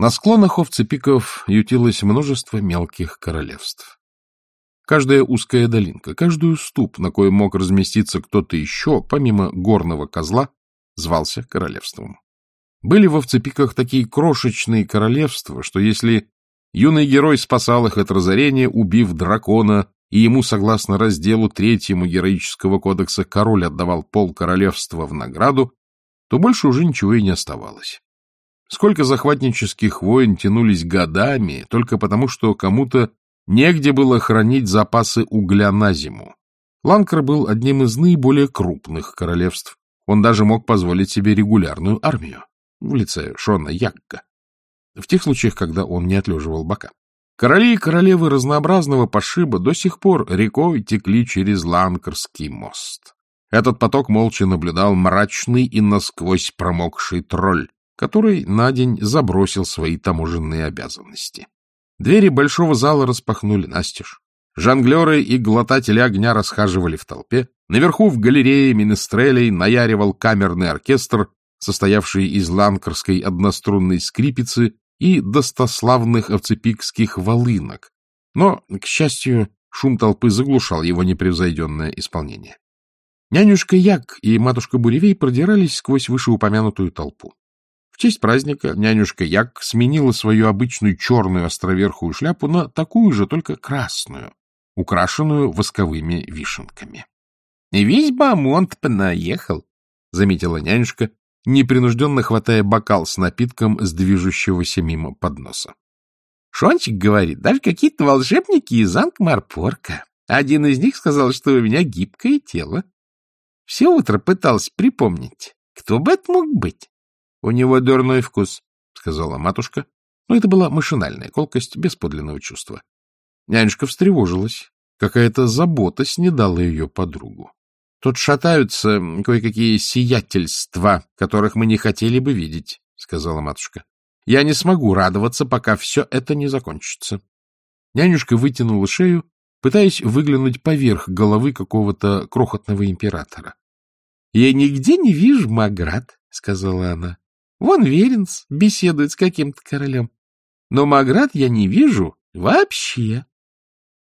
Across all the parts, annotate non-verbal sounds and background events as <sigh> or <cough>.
На склонах овцепиков ютилось множество мелких королевств. Каждая узкая долинка, каждый уступ, на коем мог разместиться кто-то еще, помимо горного козла, звался королевством. Были в овцепиках такие крошечные королевства, что если юный герой спасал их от разорения, убив дракона, и ему, согласно разделу третьему героического кодекса, король отдавал пол королевства в награду, то больше уже ничего и не оставалось. Сколько захватнических войн тянулись годами, только потому, что кому-то негде было хранить запасы угля на зиму. Ланкер был одним из наиболее крупных королевств. Он даже мог позволить себе регулярную армию в лице Шона Ягга, в тех случаях, когда он не отлеживал бока. Короли и королевы разнообразного пошиба до сих пор рекой текли через Ланкерский мост. Этот поток молча наблюдал мрачный и насквозь промокший тролль, который на день забросил свои таможенные обязанности. Двери большого зала распахнули настежь. Жонглеры и глотатели огня расхаживали в толпе. Наверху в галерее министрелей наяривал камерный оркестр, состоявший из ланкерской однострунной скрипицы и достославных овцепикских волынок. Но, к счастью, шум толпы заглушал его непревзойденное исполнение. Нянюшка Як и матушка Буревей продирались сквозь вышеупомянутую толпу. Честь праздника нянюшка Як сменила свою обычную черную островерхую шляпу на такую же, только красную, украшенную восковыми вишенками. — Весь Бамонт понаехал, — заметила нянюшка, непринужденно хватая бокал с напитком с движущегося мимо подноса. Шончик говорит, даже какие-то волшебники из Ангмарпорка. Один из них сказал, что у меня гибкое тело. Все утро пытался припомнить, кто бы это мог быть. — У него дурной вкус, — сказала матушка, но это была машинальная колкость без подлинного чувства. Нянюшка встревожилась. Какая-то забота снедала ее подругу. Тут шатаются кое-какие сиятельства, которых мы не хотели бы видеть, — сказала матушка. Я не смогу радоваться, пока все это не закончится. Нянюшка вытянула шею, пытаясь выглянуть поверх головы какого-то крохотного императора. — Я нигде не вижу Маград, — сказала она. — Вон Веренс беседует с каким-то королем. Но Маград я не вижу вообще.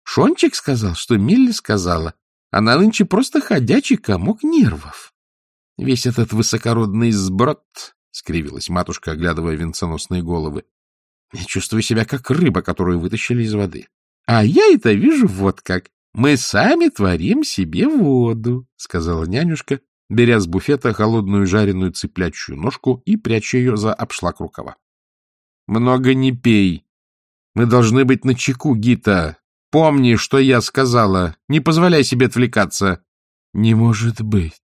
Шончик сказал, что Милли сказала, она нынче просто ходячий комок нервов. Весь этот высокородный сброд, — скривилась матушка, оглядывая венценосные головы, — я чувствую себя как рыба, которую вытащили из воды. А я это вижу вот как. Мы сами творим себе воду, — сказала нянюшка, беря с буфета холодную жареную цыплячью ножку и пряча ее за обшлак рукава. — Много не пей. Мы должны быть начеку, Гита. Помни, что я сказала. Не позволяй себе отвлекаться. Не может быть.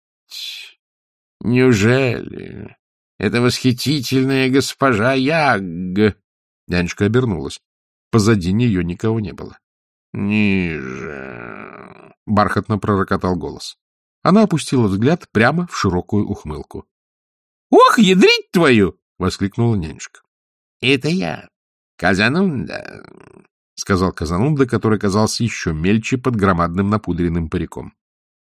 Неужели? Это восхитительная госпожа Яг. Нянюшка обернулась. Позади нее никого не было. Ниже. Бархатно пророкотал голос. Она опустила взгляд прямо в широкую ухмылку. — Ох, ядрить твою! — воскликнула нянюшка. — Это я, Казанунда, — сказал Казанунда, который казался еще мельче под громадным напудренным париком.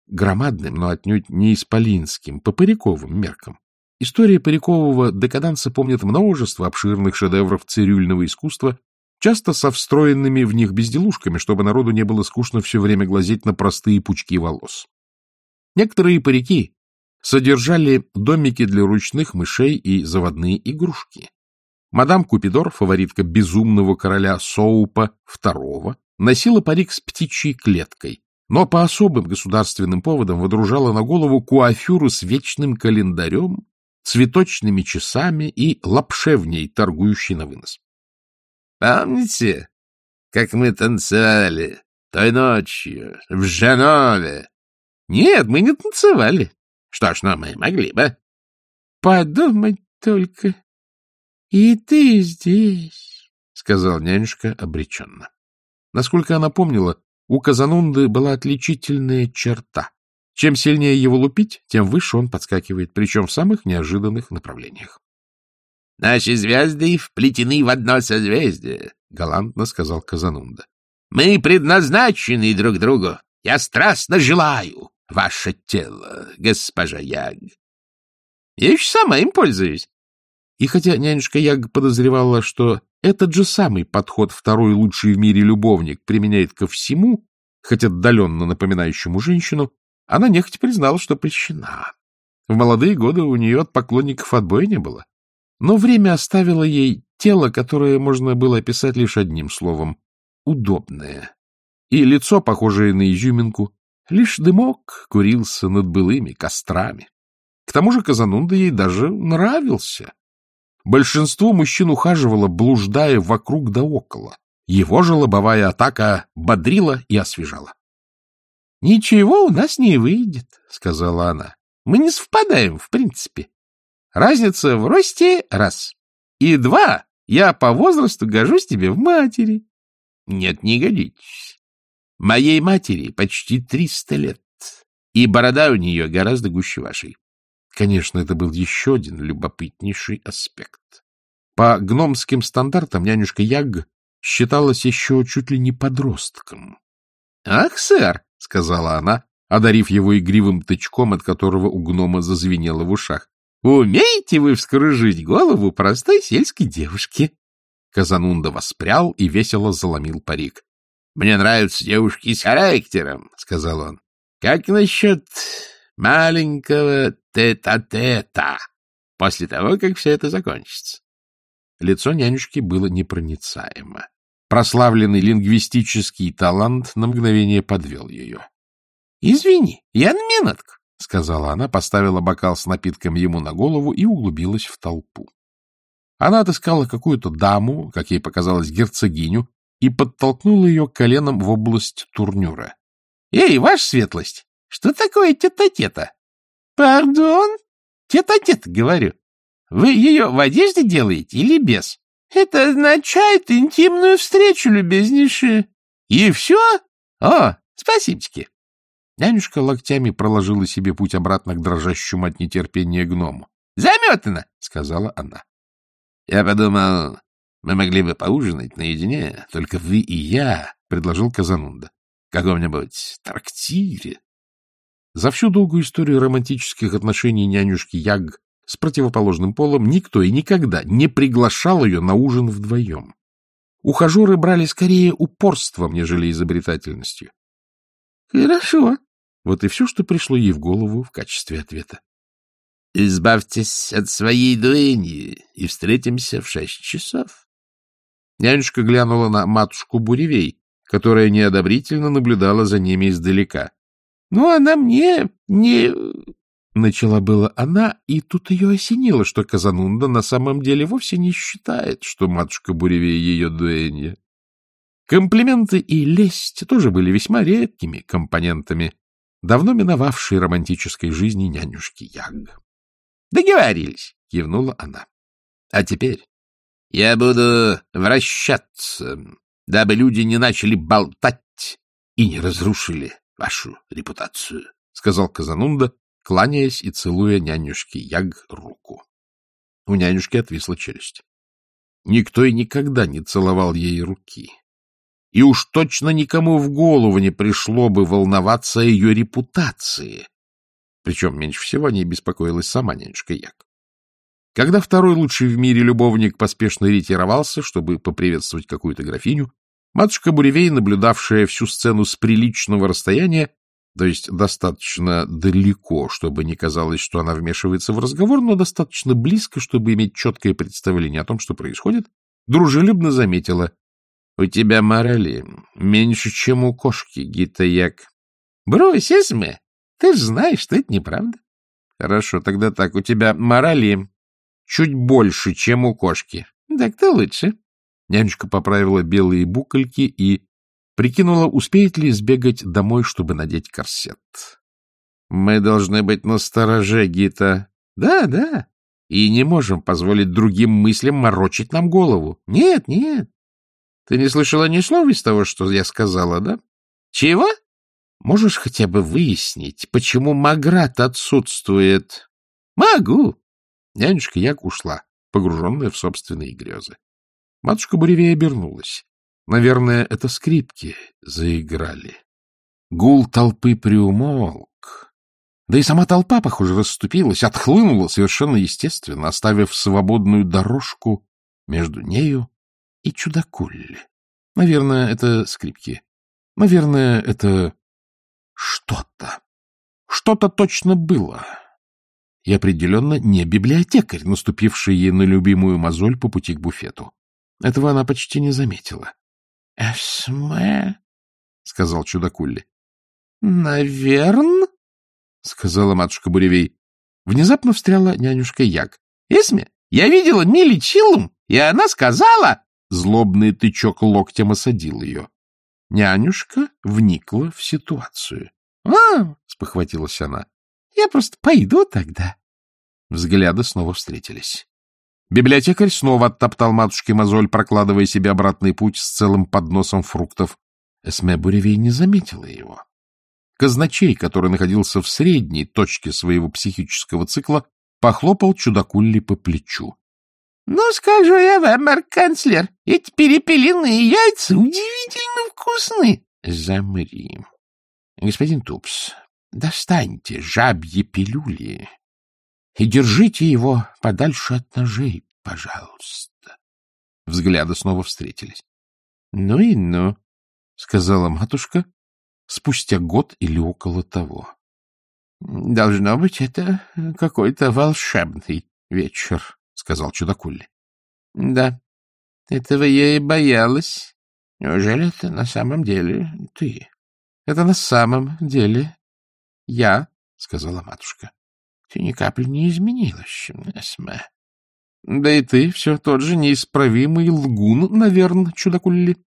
Громадным, но отнюдь не исполинским, по париковым меркам. История парикового декаданса помнит множество обширных шедевров цирюльного искусства, часто со встроенными в них безделушками, чтобы народу не было скучно все время глазеть на простые пучки волос. Некоторые парики содержали домики для ручных мышей и заводные игрушки. Мадам Купидор, фаворитка безумного короля Соупа II, носила парик с птичьей клеткой, но по особым государственным поводам водружала на голову куафюру с вечным календарем, цветочными часами и лапшевней, торгующей на вынос. — Помните, как мы танцевали той ночью в Женове? — Нет, мы не танцевали. Что ж, но мы могли бы. — Подумать только, — И ты здесь, — сказал нянюшка обреченно. Насколько она помнила, у Казанунды была отличительная черта. Чем сильнее его лупить, тем выше он подскакивает, причем в самых неожиданных направлениях. — Наши звезды вплетены в одно созвездие, — галантно сказал Казанунда. — Мы предназначены друг другу. Я страстно желаю ваше тело, госпожа Яг. Я еще сама им пользуюсь. И хотя нянюшка Яг подозревала, что этот же самый подход второй лучший в мире любовник применяет ко всему, хоть отдаленно напоминающему женщину, она нехотя признала, что прещена. В молодые годы у нее от поклонников отбоя не было. Но время оставило ей тело, которое можно было описать лишь одним словом — удобное. И лицо, похожее на изюминку, лишь дымок курился над былыми кострами. К тому же Казанунда ей даже нравился. Большинство мужчин ухаживало, блуждая вокруг да около. Его же лобовая атака бодрила и освежала. — Ничего у нас не выйдет, — сказала она. — Мы не совпадаем, в принципе. Разница в росте — раз. И два, я по возрасту гожусь тебе в матери. Нет, не годитесь. Моей матери почти триста лет, и борода у нее гораздо гуще вашей. Конечно, это был еще один любопытнейший аспект. По гномским стандартам нянюшка Яг считалась еще чуть ли не подростком. — Ах, сэр, — сказала она, одарив его игривым тычком, от которого у гнома зазвенело в ушах. — Умеете вы вскружить голову простой сельской девушки? Казанунда воспрял и весело заломил парик. — Мне нравятся девушки с характером, — сказал он. — Как насчет маленького тета-тета после того, как все это закончится? Лицо нянюшки было непроницаемо. Прославленный лингвистический талант на мгновение подвел ее. — Извини, я на минутку, — сказала она, поставила бокал с напитком ему на голову и углубилась в толпу. Она отыскала какую-то даму, как ей показалось, герцогиню, и подтолкнула ее коленом в область турнюра. — Эй, ваша светлость, что такое тета-тета? — Пардон? Тета-тет, говорю. Вы ее в одежде делаете или без? Это означает интимную встречу, любезнейшие. И все? О, спасибочки. Нянюшка локтями проложила себе путь обратно к дрожащему от нетерпения гному. — Заметано, — сказала она. — Я подумал, мы могли бы поужинать наедине, только вы и я, — предложил Казанунда. — В каком-нибудь трактире. За всю долгую историю романтических отношений нянюшки Яг с противоположным полом никто и никогда не приглашал ее на ужин вдвоем. Ухажеры брали скорее упорством, нежели изобретательностью. — Хорошо. Вот и все, что пришло ей в голову в качестве ответа. — Избавьтесь от своей дуэни и встретимся в шесть часов. Нянюшка глянула на матушку Буревей, которая неодобрительно наблюдала за ними издалека. — Ну, она мне не... Начала было она, и тут ее осенило, что Казанунда на самом деле вовсе не считает, что матушка Буревей ее дуэнья. Комплименты и лесть тоже были весьма редкими компонентами давно миновавшей романтической жизни нянюшки Яг. — Договорились, — кивнула она. — А теперь я буду вращаться, дабы люди не начали болтать и не разрушили вашу репутацию, — сказал Казанунда, кланяясь и целуя нянюшке Яг руку. У нянюшки отвисла челюсть. Никто и никогда не целовал ей руки. И уж точно никому в голову не пришло бы волноваться о ее репутации. Причем меньше всего о ней беспокоилась сама нянюшка Яг. Когда второй лучший в мире любовник поспешно ретировался, чтобы поприветствовать какую-то графиню, матушка Буревей, наблюдавшая всю сцену с приличного расстояния, то есть достаточно далеко, чтобы не казалось, что она вмешивается в разговор, но достаточно близко, чтобы иметь четкое представление о том, что происходит, дружелюбно заметила. — У тебя морали меньше, чем у кошки, Гитаяк. — Брось, Эсме, ты же знаешь, что это неправда. — Хорошо, тогда так, у тебя морали чуть больше, чем у кошки. — Так-то лучше. Нянюшка поправила белые букольки и Прикинула, успеет ли сбегать домой, чтобы надеть корсет. — Мы должны быть настороже, Гита. — Да, да. И не можем позволить другим мыслям морочить нам голову. Нет, нет. Ты не слышала ни слова из того, что я сказала, да? — Чего? — Можешь хотя бы выяснить, почему Маград отсутствует? — Могу. Нянюшка Як ушла, погруженная в собственные грезы. Матушка Буревей обернулась. Наверное, это скрипки заиграли. Гул толпы приумолк. Да и сама толпа, похоже, расступилась, отхлынула совершенно естественно, оставив свободную дорожку между нею и чудакулли. Наверное, это скрипки. Наверное, это что-то. Что-то точно было. И определенно не библиотекарь, наступивший ей на любимую мозоль по пути к буфету. Этого она почти не заметила. — Эсме, — сказал чудакулли. — Наверно, — сказала матушка Буревей. Внезапно встряла нянюшка Як. — Эсме, я видела Мили Чиллум, и она сказала... Злобный тычок локтем осадил ее. Нянюшка вникла в ситуацию. — А, — спохватилась она, — я просто пойду тогда. Взгляды снова встретились. Библиотекарь снова оттоптал матушке мозоль, прокладывая себе обратный путь с целым подносом фруктов. Эсме Буревей не заметила его. Казначей, который находился в средней точке своего психического цикла, похлопал чудакулли по плечу. — Ну, скажу я вам, канцлер, эти перепелиные яйца удивительно вкусны. — Замри. Господин Тупс, достаньте жабьи пилюли и держите его подальше от ножей, пожалуйста. Взгляды снова встретились. — Ну и ну, — сказала матушка спустя год или около того. — Должно быть, это какой-то волшебный вечер, — сказал чудакулли. — Да, этого я и боялась. Неужели это на самом деле ты? — Это на самом деле я, — сказала матушка. — Ты ни капли не изменилась, Эсме. — Да и ты все тот же неисправимый лгун, наверное, чудакулли.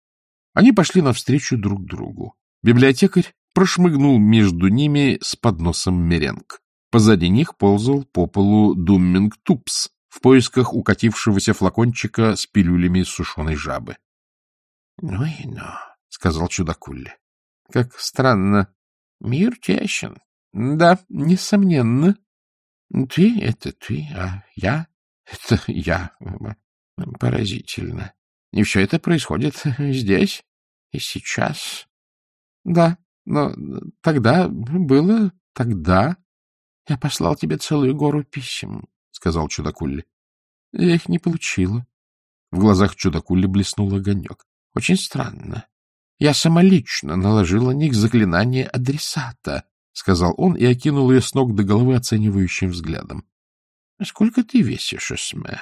Они пошли навстречу друг другу. Библиотекарь прошмыгнул между ними с подносом меренг. Позади них ползал по полу Думминг Тупс, в поисках укатившегося флакончика с пилюлями сушеной жабы. — Ну и ну, — сказал чудакулли. — Как странно. Мир тесен. Да, несомненно. Ты — это ты, а я — это я. Поразительно. И все это происходит здесь и сейчас. Да, но тогда было тогда. Я послал тебе целую гору писем, — сказал чудакулли. Я их не получила. В глазах чудакулли блеснул огонек. Очень странно. Я самолично наложила на них заклинание адресата, — сказал он и окинул ее с ног до головы оценивающим взглядом. — Сколько ты весишь, Эсме?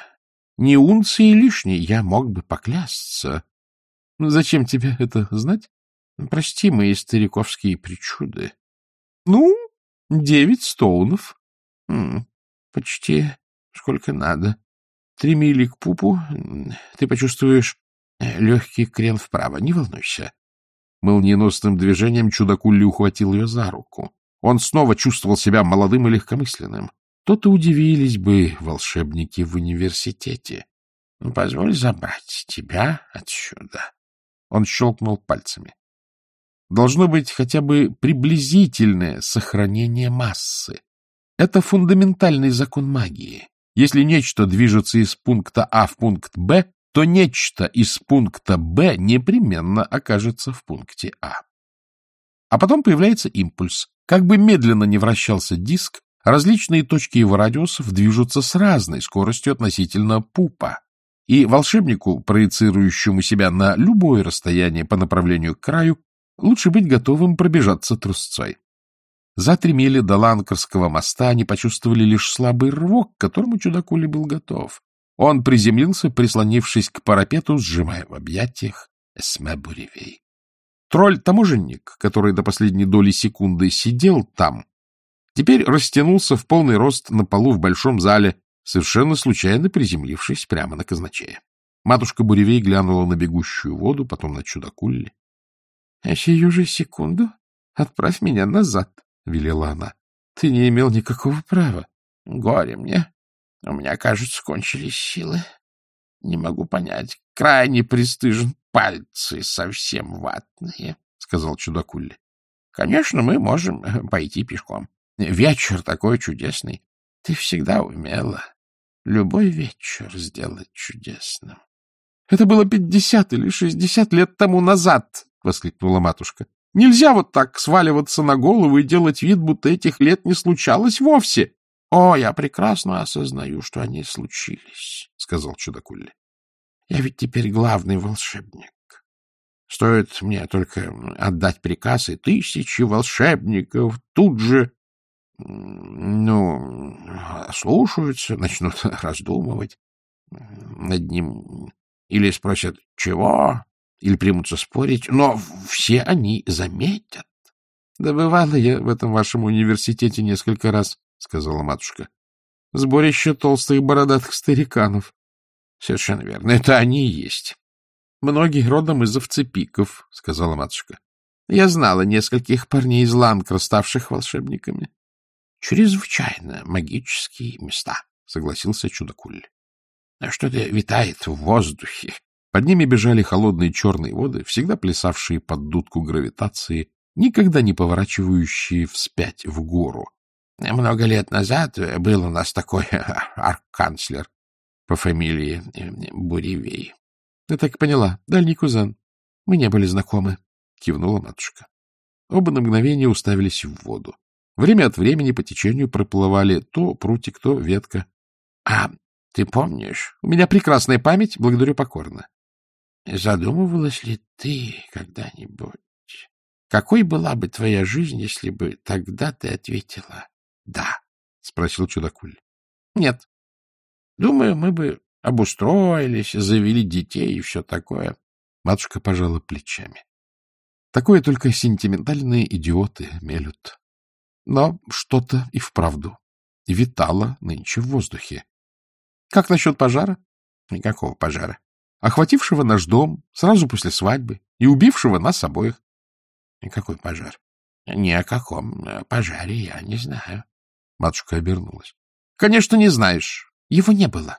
Не унции лишней, я мог бы поклясться. — Зачем тебе это знать? Прости мои стариковские причуды. — Ну, девять стоунов. — Почти сколько надо. Три мили к пупу. Ты почувствуешь э, легкий крен вправо. Не волнуйся. Молниеносным движением чудакулли ухватил ее за руку. Он снова чувствовал себя молодым и легкомысленным. То-то удивились бы волшебники в университете. — Позволь забрать тебя отсюда. Он щелкнул пальцами. Должно быть хотя бы приблизительное сохранение массы. Это фундаментальный закон магии. Если нечто движется из пункта А в пункт Б, то нечто из пункта Б непременно окажется в пункте А. А потом появляется импульс. Как бы медленно не вращался диск, различные точки его радиусов движутся с разной скоростью относительно пупа. И волшебнику, проецирующему себя на любое расстояние по направлению к краю, лучше быть готовым пробежаться трусцой. За три мили до Ланкарского моста они почувствовали лишь слабый рывок, к которому чудакули был готов. Он приземлился, прислонившись к парапету, сжимая в объятиях Эсме Буревей. Тролль-таможенник, который до последней доли секунды сидел там, теперь растянулся в полный рост на полу в большом зале, совершенно случайно приземлившись прямо на казначея. Матушка Буревей глянула на бегущую воду, потом на чудакулли. — А сию же секунду отправь меня назад, — велела она. — Ты не имел никакого права. — Горе мне. У меня, кажется, кончились силы. Не могу понять. Крайне пристыжен. Пальцы совсем ватные, — сказал чудакулли. — Конечно, мы можем пойти пешком. Вечер такой чудесный. Ты всегда умела любой вечер сделать чудесным. — Это было пятьдесят или шестьдесят лет тому назад, — воскликнула матушка. Нельзя вот так сваливаться на голову и делать вид, будто этих лет не случалось вовсе. — О, я прекрасно осознаю, что они случились, — сказал чудакулли. — Я ведь теперь главный волшебник. Стоит мне только отдать приказ, и тысячи волшебников тут же, ну, слушаются, начнут <laughs> раздумывать над ним, или спросят «чего?», или примутся спорить, но все они заметят. — Да бывало я в этом вашем университете несколько раз, — сказала матушка. — Сборище толстых бородатых стариканов. — Совершенно верно, это они и есть. — Многие родом из овцепиков, — сказала матушка. — Я знала нескольких парней из Ланкра, ставших волшебниками. — Чрезвычайно магические места, — согласился чудакуль. — Что-то витает в воздухе. Под ними бежали холодные черные воды, всегда плясавшие под дудку гравитации, никогда не поворачивающие вспять в гору. Много лет назад был у нас такой <laughs> арк-канцлер по фамилии э, Буревей. — Я так поняла. Дальний кузен. Мы не были знакомы, — кивнула матушка. Оба на мгновение уставились в воду. Время от времени по течению проплывали то прутик, то ветка. — А ты помнишь? У меня прекрасная память, благодарю покорно. Задумывалась ли ты когда-нибудь, какой была бы твоя жизнь, если бы тогда ты ответила «да»? — спросил чудакуль. — Нет. Думаю, мы бы обустроились, завели детей и все такое. Матушка пожала плечами. Такое только сентиментальные идиоты мелют. Но что-то и вправду витало нынче в воздухе. Как насчет пожара? Никакого пожара. Охватившего наш дом сразу после свадьбы и убившего нас обоих. Никакой пожар. Ни о каком пожаре я не знаю. Матушка обернулась. Конечно, не знаешь. Его не было.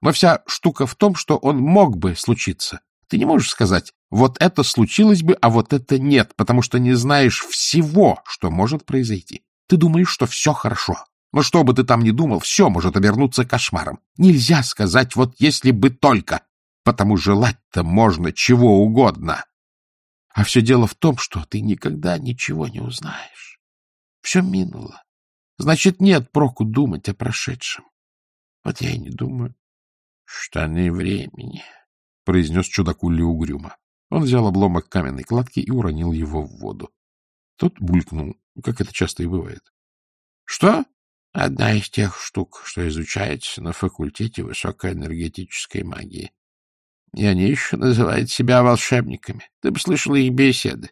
Но вся штука в том, что он мог бы случиться. Ты не можешь сказать, вот это случилось бы, а вот это нет, потому что не знаешь всего, что может произойти. Ты думаешь, что все хорошо. Но что бы ты там ни думал, все может обернуться кошмаром. Нельзя сказать, вот если бы только, потому желать-то можно чего угодно. А все дело в том, что ты никогда ничего не узнаешь. Все минуло. Значит, нет проку думать о прошедшем. Вот я и не думаю. — Штаны времени, — произнес чудакули угрюмо. Он взял обломок каменной кладки и уронил его в воду. Тот булькнул, как это часто и бывает. — Что? — Одна из тех штук, что изучается на факультете высокоэнергетической магии. И они еще называют себя волшебниками. Ты бы слышал их беседы.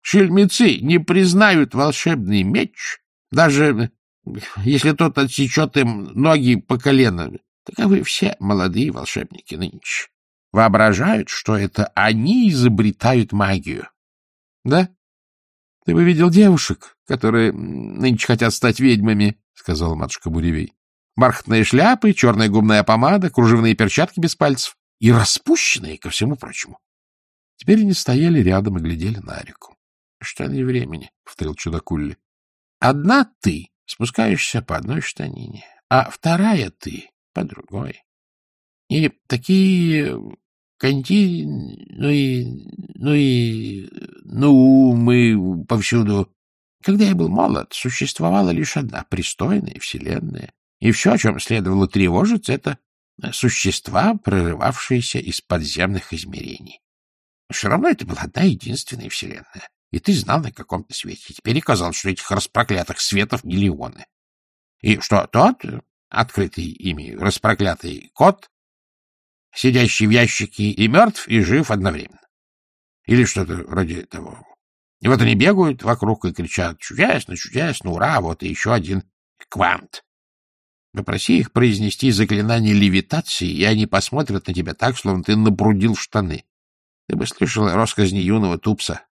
Шельмецы не признают волшебный меч, даже если тот отсечет им ноги по колено. Таковы все молодые волшебники нынче. Воображают, что это они изобретают магию. Да? Ты бы видел девушек, которые нынче хотят стать ведьмами, — сказала матушка Буревей. Бархатные шляпы, черная губная помада, кружевные перчатки без пальцев и распущенные ко всему прочему. Теперь они стояли рядом и глядели на реку. — Что не времени, — повторил чудакулли. — Одна ты спускаешься по одной штанине, а вторая ты по другой. И такие конти... ну и... ну и... ну, мы повсюду... Когда я был молод, существовала лишь одна пристойная вселенная, и все, о чем следовало тревожиться, это существа, прорывавшиеся из подземных измерений. Все равно это была одна единственная вселенная. И ты знал на каком-то свете. Теперь оказалось, что этих распроклятых светов миллионы. И что тот, открытый ими распроклятый кот, сидящий в ящике и мертв, и жив одновременно. Или что-то вроде того. И вот они бегают вокруг и кричат «Чудесно, чудесно, ура, вот и еще один квант». Попроси их произнести заклинание левитации, и они посмотрят на тебя так, словно ты набрудил штаны. Ты бы слышал россказни юного Тупса.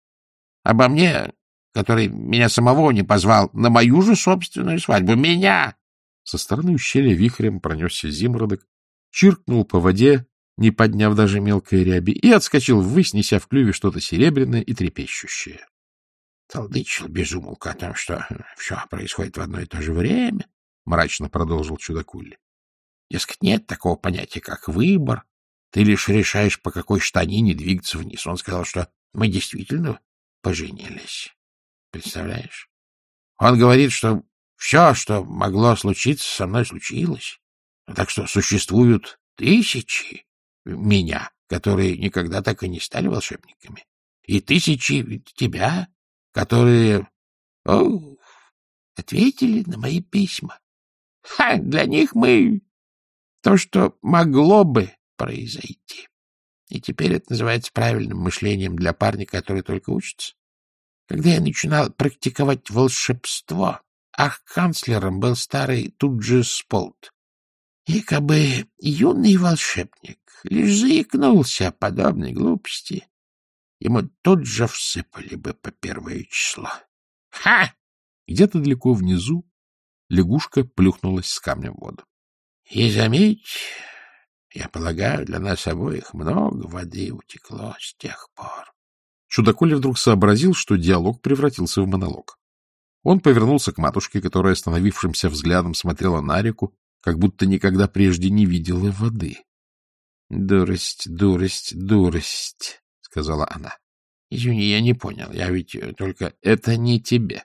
Обо мне, который меня самого не позвал на мою же собственную свадьбу. Меня! Со стороны ущелья вихрем пронесся зимродок, чиркнул по воде, не подняв даже мелкой ряби, и отскочил ввысь, неся в клюве что-то серебряное и трепещущее. Толдычил безумолку о том, что все происходит в одно и то же время, — мрачно продолжил чудакулли. — Дескать, нет такого понятия, как выбор. Ты лишь решаешь, по какой штанине двигаться вниз. Он сказал, что мы действительно поженились. Представляешь? Он говорит, что все, что могло случиться, со мной случилось. Так что существуют тысячи меня, которые никогда так и не стали волшебниками, и тысячи тебя, которые о, ответили на мои письма. Ха, для них мы то, что могло бы произойти. И теперь это называется правильным мышлением для парня, который только учится. Когда я начинал практиковать волшебство, ах, канцлером был старый тут же Сполт. И кабы юный волшебник лишь заикнулся о подобной глупости, ему тут же всыпали бы по первое число. Ха! Где-то далеко внизу лягушка плюхнулась с камнем в воду. И заметь, я полагаю, для нас обоих много воды утекло с тех пор. Чудакули вдруг сообразил, что диалог превратился в монолог. Он повернулся к матушке, которая остановившимся взглядом смотрела на реку, как будто никогда прежде не видела воды. — Дурость, дурость, дурость, — сказала она. — Извини, я не понял. Я ведь только... — Это не тебе.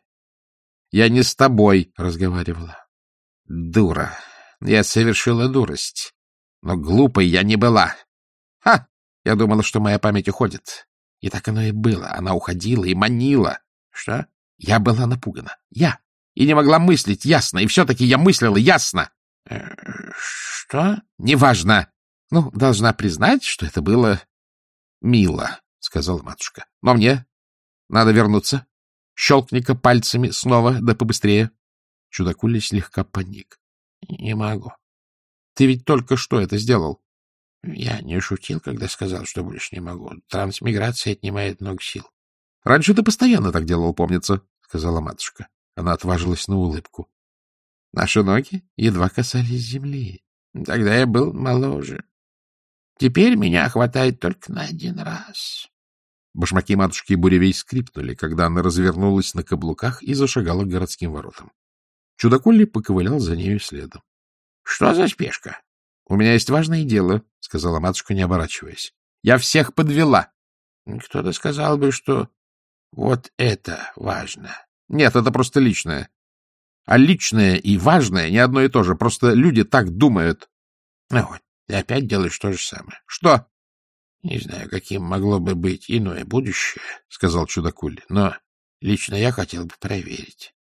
Я не с тобой разговаривала. Дура. Я совершила дурость. Но глупой я не была. Ха! Я думала, что моя память уходит. И так оно и было. Она уходила и манила. Что? Я была напугана. Я. И не могла мыслить ясно. И все-таки я мыслила ясно. Э, что? Неважно. Ну, должна признать, что это было мило, сказала матушка. Но мне надо вернуться. Щелкни-ка пальцами снова, да побыстрее. Чудакуля слегка паник. — Не могу. Ты ведь только что это сделал. — Я не шутил, когда сказал, что больше не могу. Трансмиграция отнимает много сил. — Раньше ты постоянно так делал, помнится, — сказала матушка. Она отважилась на улыбку. Наши ноги едва касались земли. Тогда я был моложе. Теперь меня хватает только на один раз. Башмаки матушки Буревей скрипнули, когда она развернулась на каблуках и зашагала к городским воротам. Чудаколли поковылял за нею следом. — Что за спешка? — У меня есть важное дело, — сказала матушка, не оборачиваясь. — Я всех подвела. — Кто-то сказал бы, что вот это важно. — Нет, это просто личное. А личное и важное не одно и то же. Просто люди так думают. — Ну вот, ты опять делаешь то же самое. — Что? — Не знаю, каким могло бы быть иное будущее, — сказал чудакуль, — но лично я хотел бы проверить.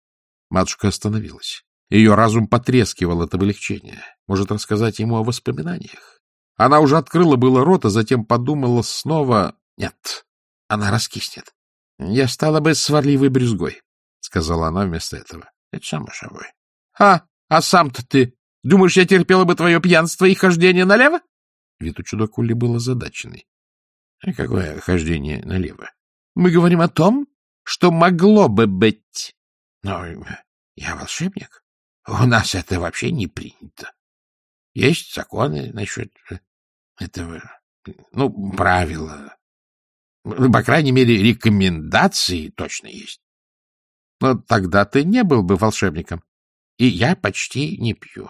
Матушка остановилась. Ее разум потрескивал от облегчения. Может рассказать ему о воспоминаниях? Она уже открыла было рот, а затем подумала снова... Нет, она раскиснет. — Я стала бы сварливой брюзгой, — сказала она вместо этого. — Это само собой. — А, а сам-то ты... Думаешь, я терпела бы твое пьянство и хождение налево? Вид у чудакули был озадаченный. — А какое хождение налево? — Мы говорим о том, что могло бы быть. — Но я волшебник. У нас это вообще не принято. Есть законы насчет этого, ну, правила. По крайней мере, рекомендации точно есть. Но тогда ты не был бы волшебником. И я почти не пью.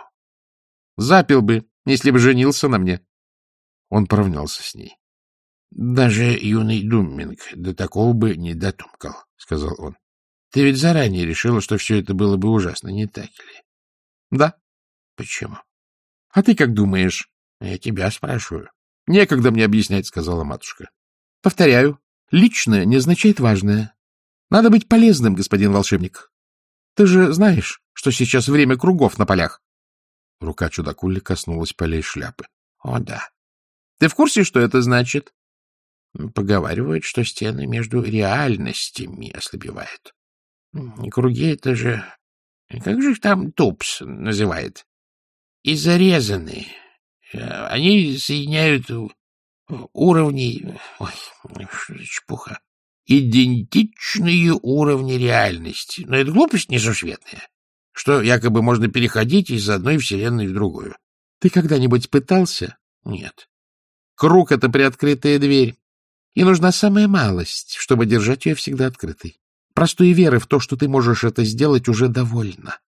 Запил бы, если бы женился на мне. Он поравнялся с ней. — Даже юный Думминг до такого бы не дотумкал, — сказал он. — Ты ведь заранее решила, что все это было бы ужасно, не так ли? — Да. — Почему? — А ты как думаешь? — Я тебя спрашиваю. — Некогда мне объяснять, — сказала матушка. — Повторяю, личное не означает важное. Надо быть полезным, господин волшебник. Ты же знаешь, что сейчас время кругов на полях. Рука чудакули коснулась полей шляпы. — О, да. Ты в курсе, что это значит? Поговаривают, что стены между реальностями ослабевают. Круги — это же... Как же их там Тупс называет? И зарезаны. Они соединяют уровни... Ой, чепуха. Идентичные уровни реальности. Но это глупость несусветная, что якобы можно переходить из одной вселенной в другую. Ты когда-нибудь пытался? Нет. Круг — это приоткрытая дверь. И нужна самая малость, чтобы держать ее всегда открытой. Простой веры в то, что ты можешь это сделать, уже довольно.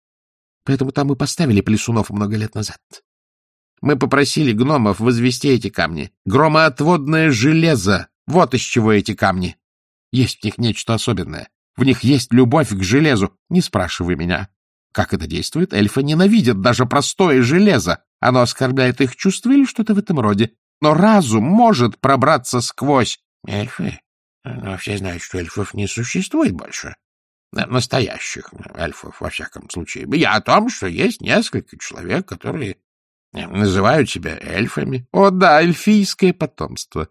Поэтому там мы поставили плесунов много лет назад. Мы попросили гномов возвести эти камни. Громоотводное железо. Вот из чего эти камни. Есть в них нечто особенное. В них есть любовь к железу. Не спрашивай меня. Как это действует? Эльфы ненавидят даже простое железо. Оно оскорбляет их чувства или что-то в этом роде. Но разум может пробраться сквозь. Эльфы? Но все знают, что эльфов не существует больше. Настоящих эльфов, во всяком случае. Я о том, что есть несколько человек, которые называют себя эльфами. О да, эльфийское потомство.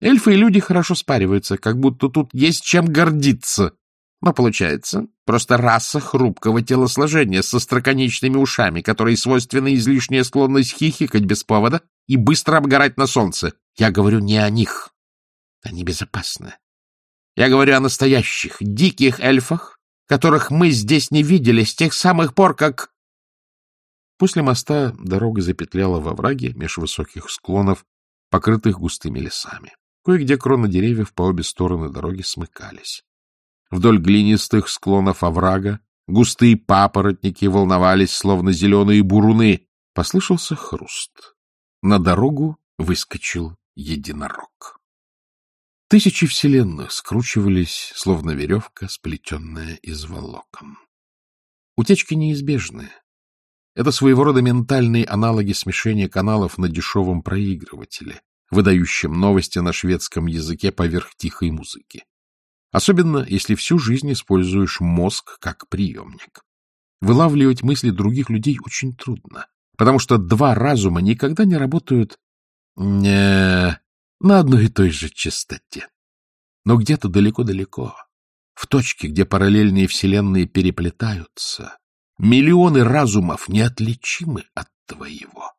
Эльфы и люди хорошо спариваются, как будто тут есть чем гордиться. Но получается просто раса хрупкого телосложения с остроконечными ушами, которой свойственна излишняя склонность хихикать без повода и быстро обгорать на солнце. Я говорю не о них. Они безопасны. Я говорю о настоящих, диких эльфах, которых мы здесь не видели с тех самых пор, как... После моста дорога запетляла во враге меж высоких склонов, покрытых густыми лесами. Кое-где кроны деревьев по обе стороны дороги смыкались. Вдоль глинистых склонов оврага густые папоротники волновались, словно зеленые буруны. Послышался хруст. На дорогу выскочил единорог. Тысячи вселенных скручивались, словно веревка, сплетенная из волокон. Утечки неизбежны. Это своего рода ментальные аналоги смешения каналов на дешевом проигрывателе, выдающем новости на шведском языке поверх тихой музыки. Особенно, если всю жизнь используешь мозг как приемник. Вылавливать мысли других людей очень трудно, потому что два разума никогда не работают не на одной и той же частоте. Но где-то далеко-далеко, в точке, где параллельные вселенные переплетаются, миллионы разумов неотличимы от твоего.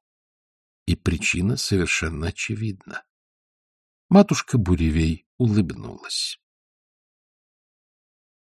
И причина совершенно очевидна. Матушка Буревей улыбнулась.